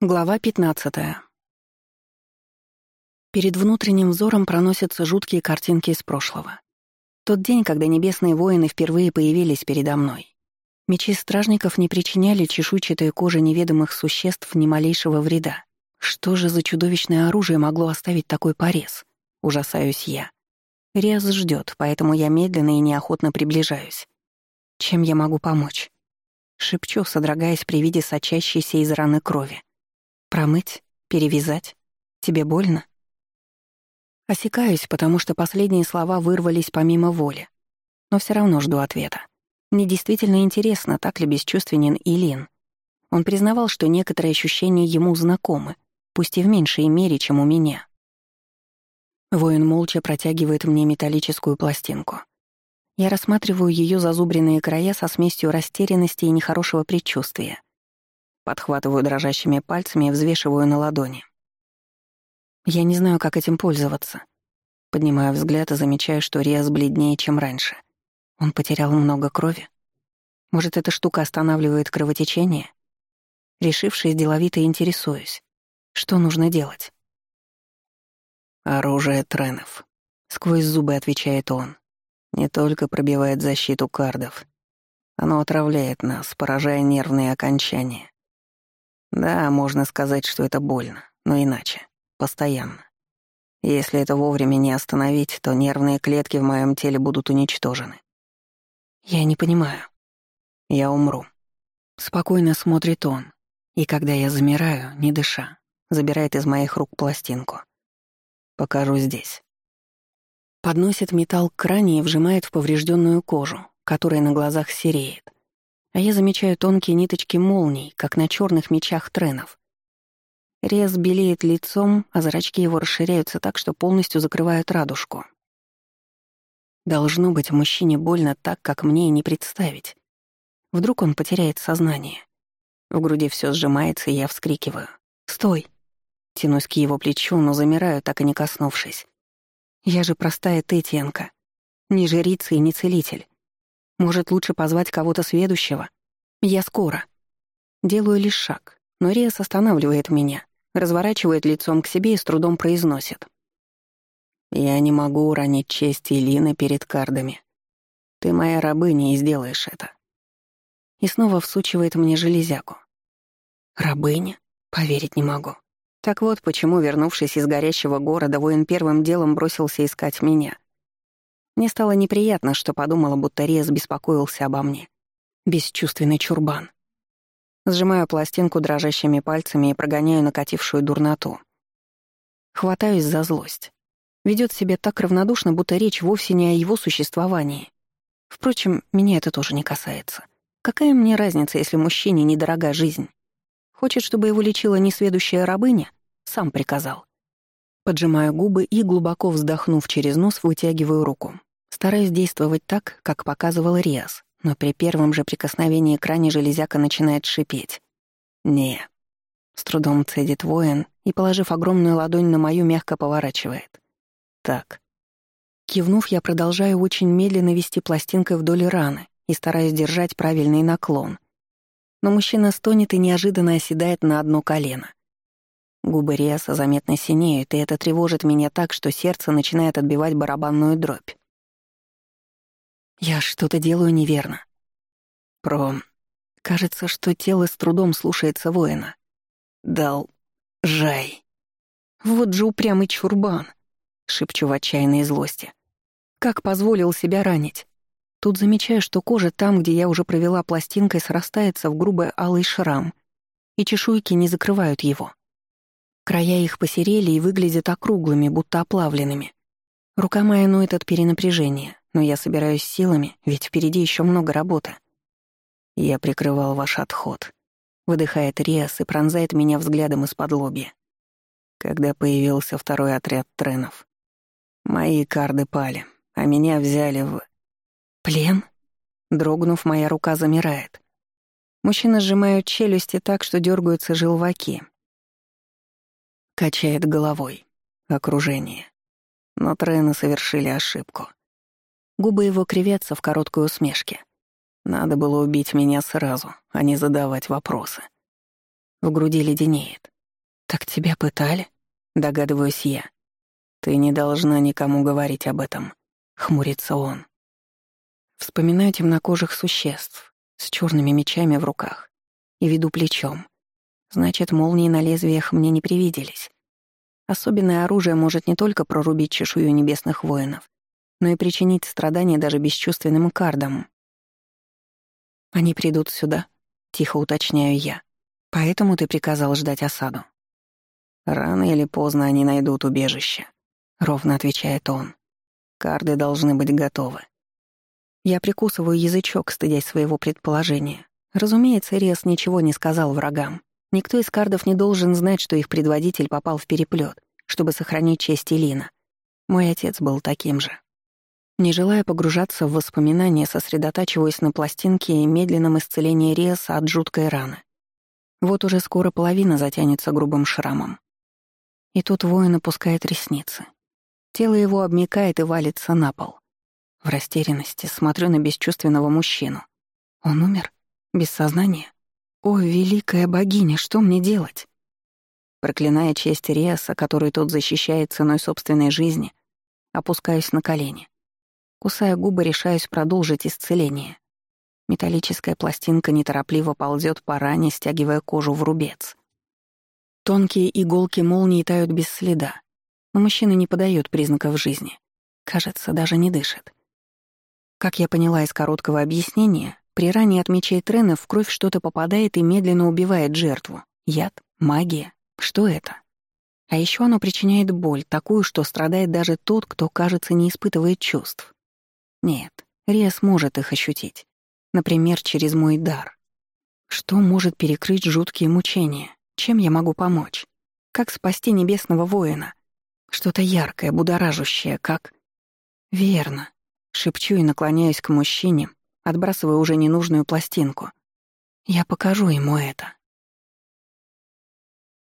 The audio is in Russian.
Глава 15. Перед внутренним взором проносятся жуткие картинки из прошлого. Тот день, когда небесные воины впервые появились передо мной. Мечи стражников не причиняли чешуйчатой коже неведомых существ ни малейшего вреда. Что же за чудовищное оружие могло оставить такой порез? Ужасаюсь я. Рез ждет, поэтому я медленно и неохотно приближаюсь. Чем я могу помочь? Шепчу, содрогаясь при виде сочащейся из раны крови. Промыть? Перевязать? Тебе больно? Осекаюсь, потому что последние слова вырвались помимо воли. Но все равно жду ответа. Мне действительно интересно, так ли бесчувственен Илин. Он признавал, что некоторые ощущения ему знакомы, пусть и в меньшей мере, чем у меня. Воин молча протягивает мне металлическую пластинку. Я рассматриваю ее зазубренные края со смесью растерянности и нехорошего предчувствия. Подхватываю дрожащими пальцами и взвешиваю на ладони. Я не знаю, как этим пользоваться. Поднимаю взгляд и замечаю, что Риас бледнее, чем раньше. Он потерял много крови. Может, эта штука останавливает кровотечение? Решившись, деловито интересуюсь. Что нужно делать? «Оружие Тренов», — сквозь зубы отвечает он. «Не только пробивает защиту кардов. Оно отравляет нас, поражая нервные окончания. Да, можно сказать, что это больно, но иначе. Постоянно. Если это вовремя не остановить, то нервные клетки в моем теле будут уничтожены. Я не понимаю. Я умру. Спокойно смотрит он, и когда я замираю, не дыша, забирает из моих рук пластинку. Покажу здесь. Подносит металл к кране и вжимает в поврежденную кожу, которая на глазах сереет а я замечаю тонкие ниточки молний, как на черных мечах тренов. Рез белеет лицом, а зрачки его расширяются так, что полностью закрывают радужку. Должно быть, мужчине больно так, как мне и не представить. Вдруг он потеряет сознание. В груди все сжимается, и я вскрикиваю. «Стой!» Тянусь к его плечу, но замираю, так и не коснувшись. Я же простая Тетенка. Не жрица и не целитель. Может, лучше позвать кого-то сведущего? Я скоро. Делаю лишь шаг, но Риас останавливает меня, разворачивает лицом к себе и с трудом произносит. «Я не могу уронить честь Илины перед кардами. Ты моя рабыня и сделаешь это». И снова всучивает мне железяку. «Рабыня? Поверить не могу. Так вот, почему, вернувшись из горящего города, воин первым делом бросился искать меня. Мне стало неприятно, что подумала, будто Рез беспокоился обо мне. Бесчувственный чурбан. Сжимаю пластинку дрожащими пальцами и прогоняю накатившую дурноту. Хватаюсь за злость. Ведет себя так равнодушно, будто речь вовсе не о его существовании. Впрочем, меня это тоже не касается. Какая мне разница, если мужчине недорога жизнь? Хочет, чтобы его лечила несведущая рабыня? Сам приказал. Поджимаю губы и, глубоко вздохнув через нос, вытягиваю руку. Стараюсь действовать так, как показывал Риас, но при первом же прикосновении к ране железяка начинает шипеть. «Не». С трудом цедит воин и, положив огромную ладонь на мою, мягко поворачивает. «Так». Кивнув, я продолжаю очень медленно вести пластинкой вдоль раны и стараюсь держать правильный наклон. Но мужчина стонет и неожиданно оседает на одно колено. Губы Риаса заметно синеют, и это тревожит меня так, что сердце начинает отбивать барабанную дробь. Я что-то делаю неверно. Про... Кажется, что тело с трудом слушается воина. Дал... Жай. Вот же упрямый чурбан, шепчу в отчаянной злости. Как позволил себя ранить? Тут замечаю, что кожа там, где я уже провела пластинкой, срастается в грубый алый шрам, и чешуйки не закрывают его. Края их посерели и выглядят округлыми, будто оплавленными. Рука моя ноет от перенапряжения, но я собираюсь силами, ведь впереди еще много работы. Я прикрывал ваш отход. Выдыхает Риас и пронзает меня взглядом из-под лобья. Когда появился второй отряд тренов. Мои карды пали, а меня взяли в... Плен? Дрогнув, моя рука замирает. Мужчина сжимает челюсти так, что дергаются желваки. Качает головой. Окружение. Но трены совершили ошибку. Губы его кривятся в короткой усмешке. Надо было убить меня сразу, а не задавать вопросы. В груди леденеет. «Так тебя пытали?» — догадываюсь я. «Ты не должна никому говорить об этом», — хмурится он. Вспоминаю темнокожих существ с черными мечами в руках и веду плечом. Значит, молнии на лезвиях мне не привиделись. Особенное оружие может не только прорубить чешую небесных воинов, но и причинить страдания даже бесчувственным кардам. «Они придут сюда», — тихо уточняю я. «Поэтому ты приказал ждать осаду». «Рано или поздно они найдут убежище», — ровно отвечает он. «Карды должны быть готовы». Я прикусываю язычок, стыдясь своего предположения. Разумеется, Риас ничего не сказал врагам. Никто из кардов не должен знать, что их предводитель попал в переплет, чтобы сохранить честь Илина. Мой отец был таким же. Не желая погружаться в воспоминания, сосредотачиваясь на пластинке и медленном исцелении Риаса от жуткой раны. Вот уже скоро половина затянется грубым шрамом. И тут воин опускает ресницы. Тело его обмикает и валится на пол. В растерянности смотрю на бесчувственного мужчину. Он умер? Без сознания? О, великая богиня, что мне делать? Проклиная честь Риаса, которую тот защищает ценой собственной жизни, опускаюсь на колени. Кусая губы, решаюсь продолжить исцеление. Металлическая пластинка неторопливо ползет по ране, стягивая кожу в рубец. Тонкие иголки молнии тают без следа, но мужчина не подает признаков жизни. Кажется, даже не дышит. Как я поняла из короткого объяснения, при ране от мечей Трена в кровь что-то попадает и медленно убивает жертву. Яд? Магия? Что это? А еще оно причиняет боль, такую, что страдает даже тот, кто, кажется, не испытывает чувств. Нет, Рия сможет их ощутить. Например, через мой дар. Что может перекрыть жуткие мучения? Чем я могу помочь? Как спасти небесного воина? Что-то яркое, будоражущее, как... Верно. Шепчу и наклоняюсь к мужчине, отбрасывая уже ненужную пластинку. Я покажу ему это.